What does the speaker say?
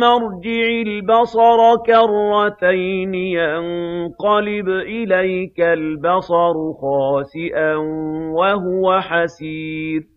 مَّرْجِعِ الْبَصَرَ كَرَّتَيْنِ يَنقَلِبْ إِلَيْكَ الْبَصَرُ خَاسِئًا وَهُوَ حَسِيرٌ.